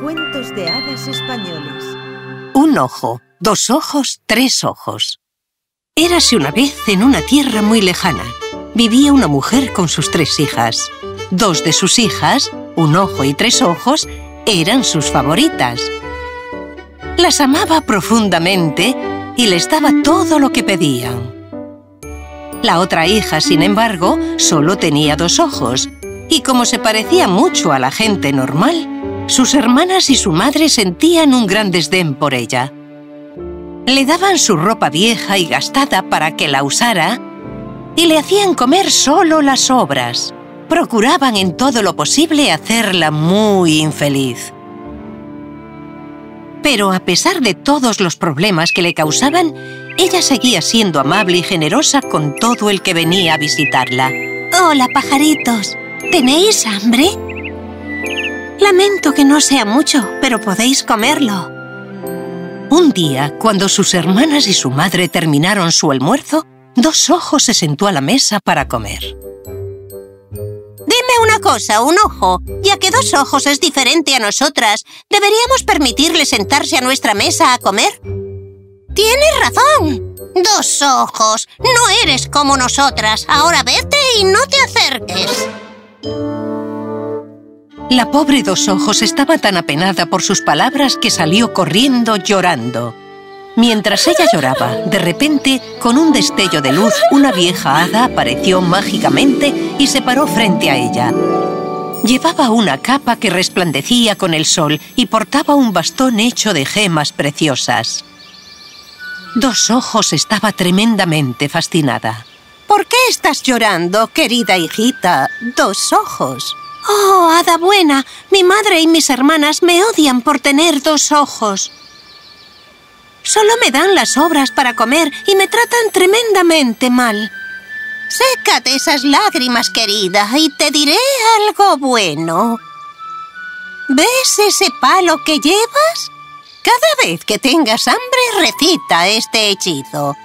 Cuentos de hadas españoles. Un ojo, dos ojos, tres ojos. Érase una vez en una tierra muy lejana. Vivía una mujer con sus tres hijas. Dos de sus hijas, un ojo y tres ojos, eran sus favoritas. Las amaba profundamente y les daba todo lo que pedían. La otra hija, sin embargo, solo tenía dos ojos, y como se parecía mucho a la gente normal, sus hermanas y su madre sentían un gran desdén por ella. Le daban su ropa vieja y gastada para que la usara y le hacían comer solo las sobras. Procuraban en todo lo posible hacerla muy infeliz. Pero a pesar de todos los problemas que le causaban, ella seguía siendo amable y generosa con todo el que venía a visitarla. Hola, pajaritos. ¿Tenéis hambre? Lamento que no sea mucho, pero podéis comerlo. Un día, cuando sus hermanas y su madre terminaron su almuerzo, Dos Ojos se sentó a la mesa para comer. Dime una cosa, un ojo. Ya que Dos Ojos es diferente a nosotras, ¿deberíamos permitirle sentarse a nuestra mesa a comer? Tienes razón. Dos Ojos, no eres como nosotras. Ahora vete y no te acerques. La pobre Dos Ojos estaba tan apenada por sus palabras que salió corriendo llorando. Mientras ella lloraba, de repente, con un destello de luz, una vieja hada apareció mágicamente y se paró frente a ella. Llevaba una capa que resplandecía con el sol y portaba un bastón hecho de gemas preciosas. Dos Ojos estaba tremendamente fascinada. ¿Por qué estás llorando, querida hijita? Dos Ojos. Oh, hada buena, mi madre y mis hermanas me odian por tener dos ojos. Solo me dan las obras para comer y me tratan tremendamente mal. Sécate esas lágrimas, querida, y te diré algo bueno. ¿Ves ese palo que llevas? Cada vez que tengas hambre, recita este hechizo.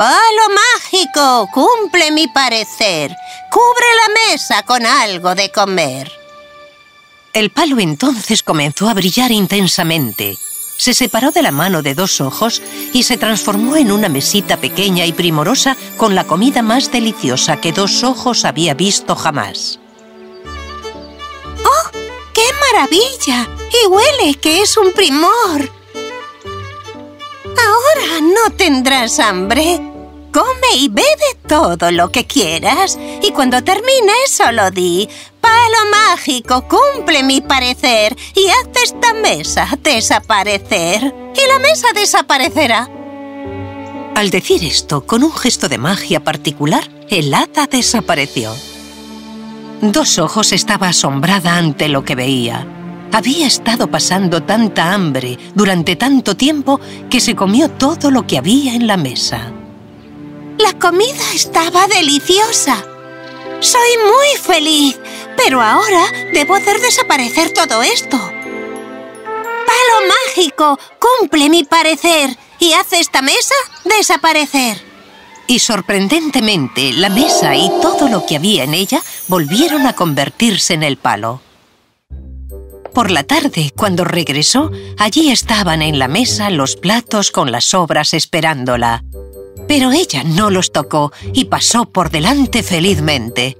Palo mágico, cumple mi parecer. Cubre la mesa con algo de comer. El palo entonces comenzó a brillar intensamente se separó de la mano de dos ojos y se transformó en una mesita pequeña y primorosa con la comida más deliciosa que dos ojos había visto jamás. ¡Oh! ¡Qué maravilla! Y huele que es un primor. Ahora no tendrás hambre. Come y bebe todo lo que quieras y cuando termines solo di Palo mágico, cumple mi parecer y haz esta mesa desaparecer. Y la mesa desaparecerá. Al decir esto, con un gesto de magia particular, el hada desapareció. Dos Ojos estaba asombrada ante lo que veía. Había estado pasando tanta hambre durante tanto tiempo que se comió todo lo que había en la mesa. La comida estaba deliciosa. Soy muy feliz, pero ahora debo hacer desaparecer todo esto. ¡Palo mágico! ¡Cumple mi parecer! Y hace esta mesa desaparecer. Y sorprendentemente, la mesa y todo lo que había en ella volvieron a convertirse en el palo. Por la tarde, cuando regresó, allí estaban en la mesa los platos con las sobras esperándola. Pero ella no los tocó y pasó por delante felizmente.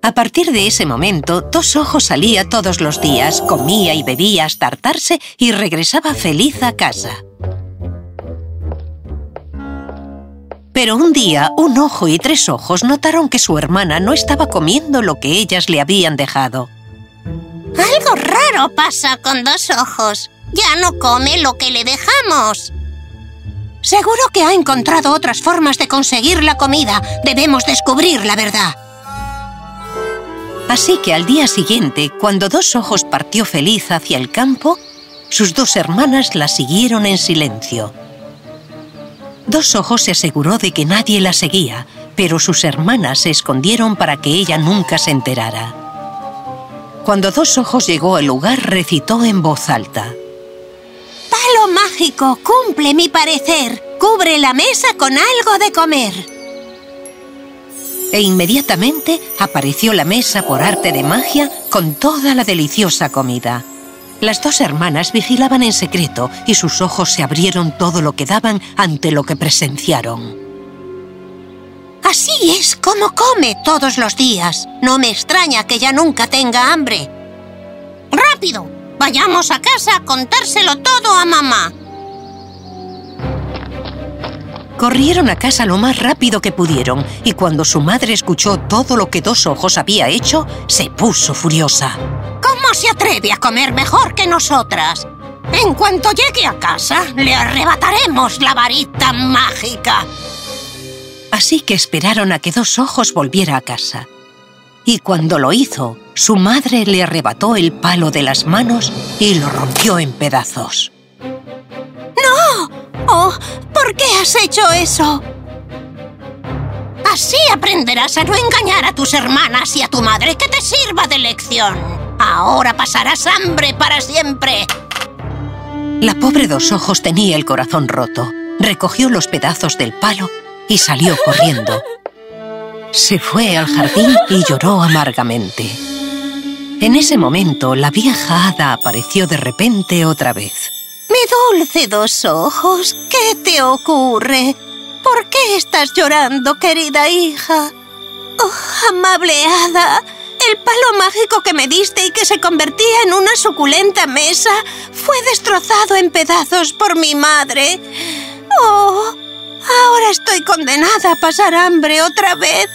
A partir de ese momento, Dos Ojos salía todos los días, comía y bebía hasta hartarse y regresaba feliz a casa. Pero un día, un ojo y tres ojos notaron que su hermana no estaba comiendo lo que ellas le habían dejado. Algo raro pasa con dos ojos. Ya no come lo que le dejamos. Seguro que ha encontrado otras formas de conseguir la comida. Debemos descubrir la verdad. Así que al día siguiente, cuando Dos Ojos partió feliz hacia el campo, sus dos hermanas la siguieron en silencio. Dos Ojos se aseguró de que nadie la seguía, pero sus hermanas se escondieron para que ella nunca se enterara. Cuando Dos Ojos llegó al lugar, recitó en voz alta. ¡Palo mágico! ¡Cumple mi parecer! ¡Cubre la mesa con algo de comer! e inmediatamente apareció la mesa por arte de magia con toda la deliciosa comida. Las dos hermanas vigilaban en secreto y sus ojos se abrieron todo lo que daban ante lo que presenciaron. Así es como come todos los días. No me extraña que ya nunca tenga hambre. ¡Rápido! Vayamos a casa a contárselo todo a mamá. Corrieron a casa lo más rápido que pudieron y cuando su madre escuchó todo lo que Dos Ojos había hecho, se puso furiosa. ¿Cómo se atreve a comer mejor que nosotras? En cuanto llegue a casa, le arrebataremos la varita mágica. Así que esperaron a que Dos Ojos volviera a casa. Y cuando lo hizo, su madre le arrebató el palo de las manos y lo rompió en pedazos. Oh, ¿por qué has hecho eso? Así aprenderás a no engañar a tus hermanas y a tu madre que te sirva de lección. Ahora pasarás hambre para siempre. La pobre Dos Ojos tenía el corazón roto. Recogió los pedazos del palo y salió corriendo. Se fue al jardín y lloró amargamente. En ese momento, la vieja hada apareció de repente otra vez. Mi dulce dos ojos, ¿qué te ocurre? ¿Por qué estás llorando, querida hija? Oh, amable hada, el palo mágico que me diste y que se convertía en una suculenta mesa fue destrozado en pedazos por mi madre. Oh, ahora estoy condenada a pasar hambre otra vez.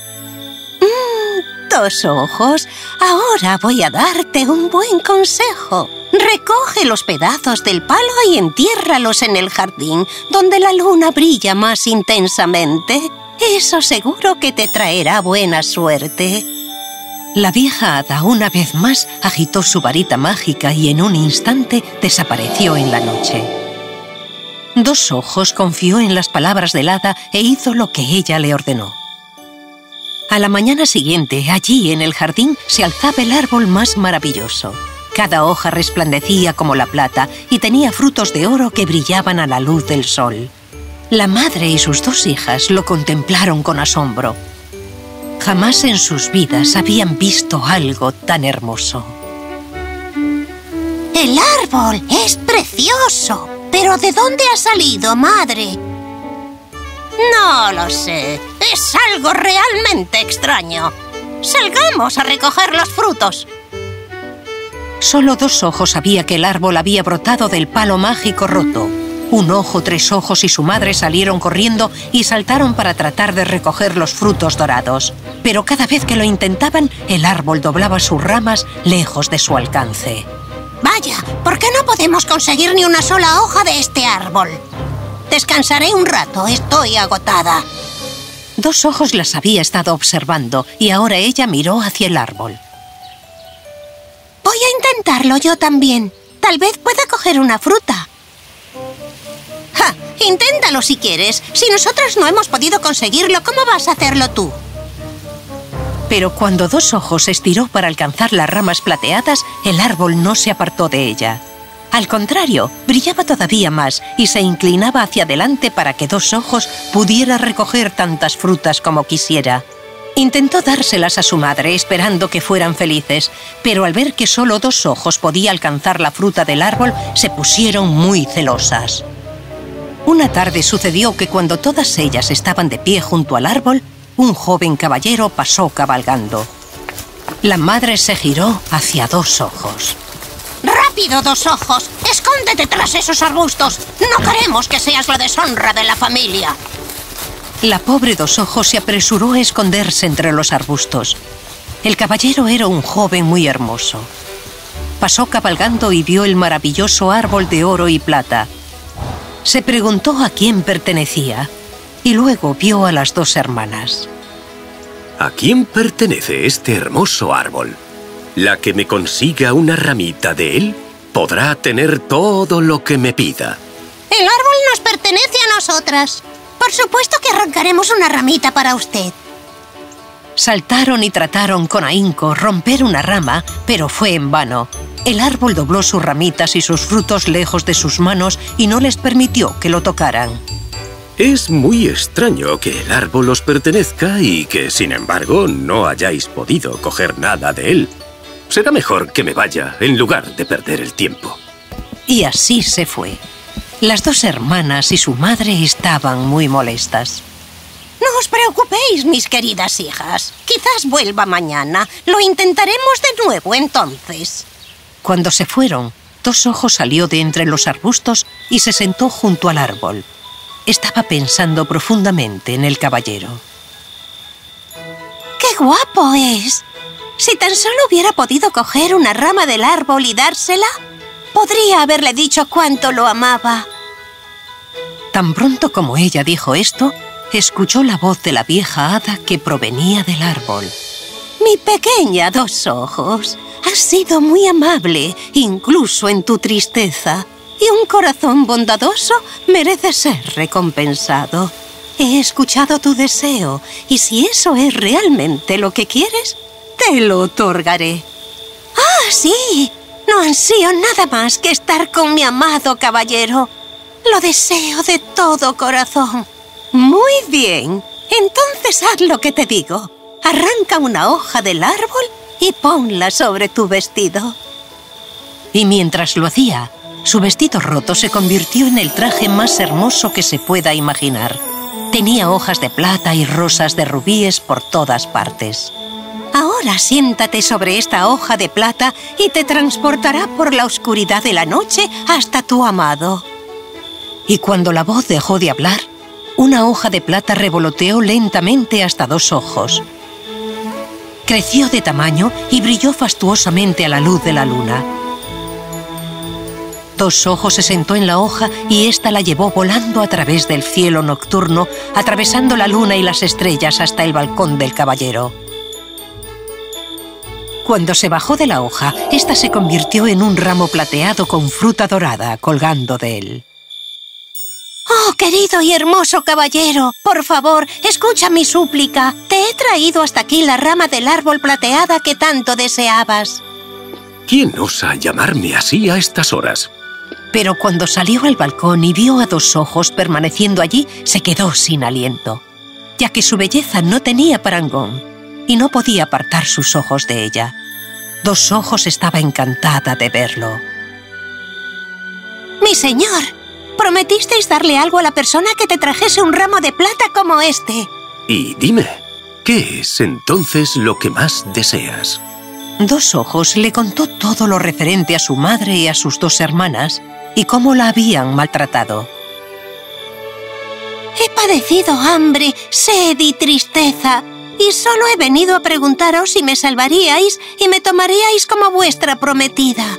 Mm, dos ojos, ahora voy a darte un buen consejo. Recoge los pedazos del palo y entiérralos en el jardín, donde la luna brilla más intensamente. Eso seguro que te traerá buena suerte. La vieja hada una vez más agitó su varita mágica y en un instante desapareció en la noche. Dos Ojos confió en las palabras del hada e hizo lo que ella le ordenó. A la mañana siguiente, allí en el jardín, se alzaba el árbol más maravilloso. Cada hoja resplandecía como la plata y tenía frutos de oro que brillaban a la luz del sol. La madre y sus dos hijas lo contemplaron con asombro. Jamás en sus vidas habían visto algo tan hermoso. ¡El árbol es precioso! ¿Pero de dónde ha salido, madre? No lo sé. Es algo realmente extraño. Salgamos a recoger los frutos. Solo dos ojos sabía que el árbol había brotado del palo mágico roto. Un ojo, tres ojos y su madre salieron corriendo y saltaron para tratar de recoger los frutos dorados. Pero cada vez que lo intentaban, el árbol doblaba sus ramas lejos de su alcance. Vaya, ¿por qué no podemos conseguir ni una sola hoja de este árbol? Descansaré un rato, estoy agotada. Dos ojos las había estado observando y ahora ella miró hacia el árbol. Voy a intentarlo yo también. Tal vez pueda coger una fruta. ¡Ja! Inténtalo si quieres. Si nosotros no hemos podido conseguirlo, ¿cómo vas a hacerlo tú? Pero cuando Dos Ojos estiró para alcanzar las ramas plateadas, el árbol no se apartó de ella. Al contrario, brillaba todavía más y se inclinaba hacia adelante para que Dos Ojos pudiera recoger tantas frutas como quisiera. Intentó dárselas a su madre esperando que fueran felices, pero al ver que solo dos ojos podía alcanzar la fruta del árbol, se pusieron muy celosas. Una tarde sucedió que cuando todas ellas estaban de pie junto al árbol, un joven caballero pasó cabalgando. La madre se giró hacia dos ojos. ¡Rápido, dos ojos! ¡Escóndete tras esos arbustos! ¡No queremos que seas la deshonra de la familia! La pobre Dos Ojos se apresuró a esconderse entre los arbustos. El caballero era un joven muy hermoso. Pasó cabalgando y vio el maravilloso árbol de oro y plata. Se preguntó a quién pertenecía y luego vio a las dos hermanas. ¿A quién pertenece este hermoso árbol? La que me consiga una ramita de él podrá tener todo lo que me pida. El árbol nos pertenece a nosotras. Por supuesto que arrancaremos una ramita para usted. Saltaron y trataron con ahínco romper una rama, pero fue en vano. El árbol dobló sus ramitas y sus frutos lejos de sus manos y no les permitió que lo tocaran. Es muy extraño que el árbol os pertenezca y que, sin embargo, no hayáis podido coger nada de él. Será mejor que me vaya en lugar de perder el tiempo. Y así se fue. Las dos hermanas y su madre estaban muy molestas. No os preocupéis, mis queridas hijas. Quizás vuelva mañana. Lo intentaremos de nuevo entonces. Cuando se fueron, Dos Ojos salió de entre los arbustos y se sentó junto al árbol. Estaba pensando profundamente en el caballero. ¡Qué guapo es! Si tan solo hubiera podido coger una rama del árbol y dársela, podría haberle dicho cuánto lo amaba. Tan pronto como ella dijo esto, escuchó la voz de la vieja hada que provenía del árbol. Mi pequeña dos ojos, has sido muy amable, incluso en tu tristeza. Y un corazón bondadoso merece ser recompensado. He escuchado tu deseo, y si eso es realmente lo que quieres, te lo otorgaré. ¡Ah, sí! No ansío nada más que estar con mi amado caballero. Lo deseo de todo corazón. Muy bien. Entonces haz lo que te digo. Arranca una hoja del árbol y ponla sobre tu vestido. Y mientras lo hacía, su vestido roto se convirtió en el traje más hermoso que se pueda imaginar. Tenía hojas de plata y rosas de rubíes por todas partes. Siéntate sobre esta hoja de plata y te transportará por la oscuridad de la noche hasta tu amado. Y cuando la voz dejó de hablar, una hoja de plata revoloteó lentamente hasta dos ojos. Creció de tamaño y brilló fastuosamente a la luz de la luna. Dos ojos se sentó en la hoja y ésta la llevó volando a través del cielo nocturno, atravesando la luna y las estrellas hasta el balcón del caballero. Cuando se bajó de la hoja, ésta se convirtió en un ramo plateado con fruta dorada colgando de él. ¡Oh, querido y hermoso caballero! Por favor, escucha mi súplica. Te he traído hasta aquí la rama del árbol plateada que tanto deseabas. ¿Quién osa llamarme así a estas horas? Pero cuando salió al balcón y vio a dos ojos permaneciendo allí, se quedó sin aliento, ya que su belleza no tenía parangón y no podía apartar sus ojos de ella. Dos ojos estaba encantada de verlo. ¡Mi señor! Prometisteis darle algo a la persona que te trajese un ramo de plata como este. Y dime, ¿qué es entonces lo que más deseas? Dos Ojos le contó todo lo referente a su madre y a sus dos hermanas y cómo la habían maltratado. He padecido hambre, sed y tristeza, y solo he venido a preguntaros si me salvaríais y me tomaríais como vuestra prometida.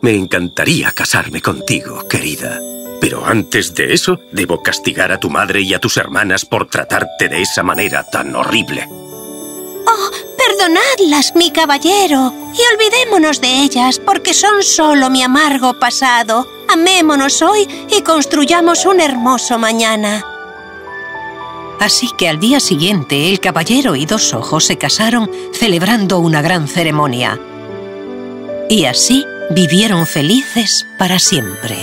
Me encantaría casarme contigo, querida. Pero antes de eso, debo castigar a tu madre y a tus hermanas por tratarte de esa manera tan horrible. Oh, perdonadlas, mi caballero, y olvidémonos de ellas, porque son solo mi amargo pasado. Amémonos hoy y construyamos un hermoso mañana. Así que al día siguiente el caballero y dos ojos se casaron celebrando una gran ceremonia. Y así vivieron felices para siempre.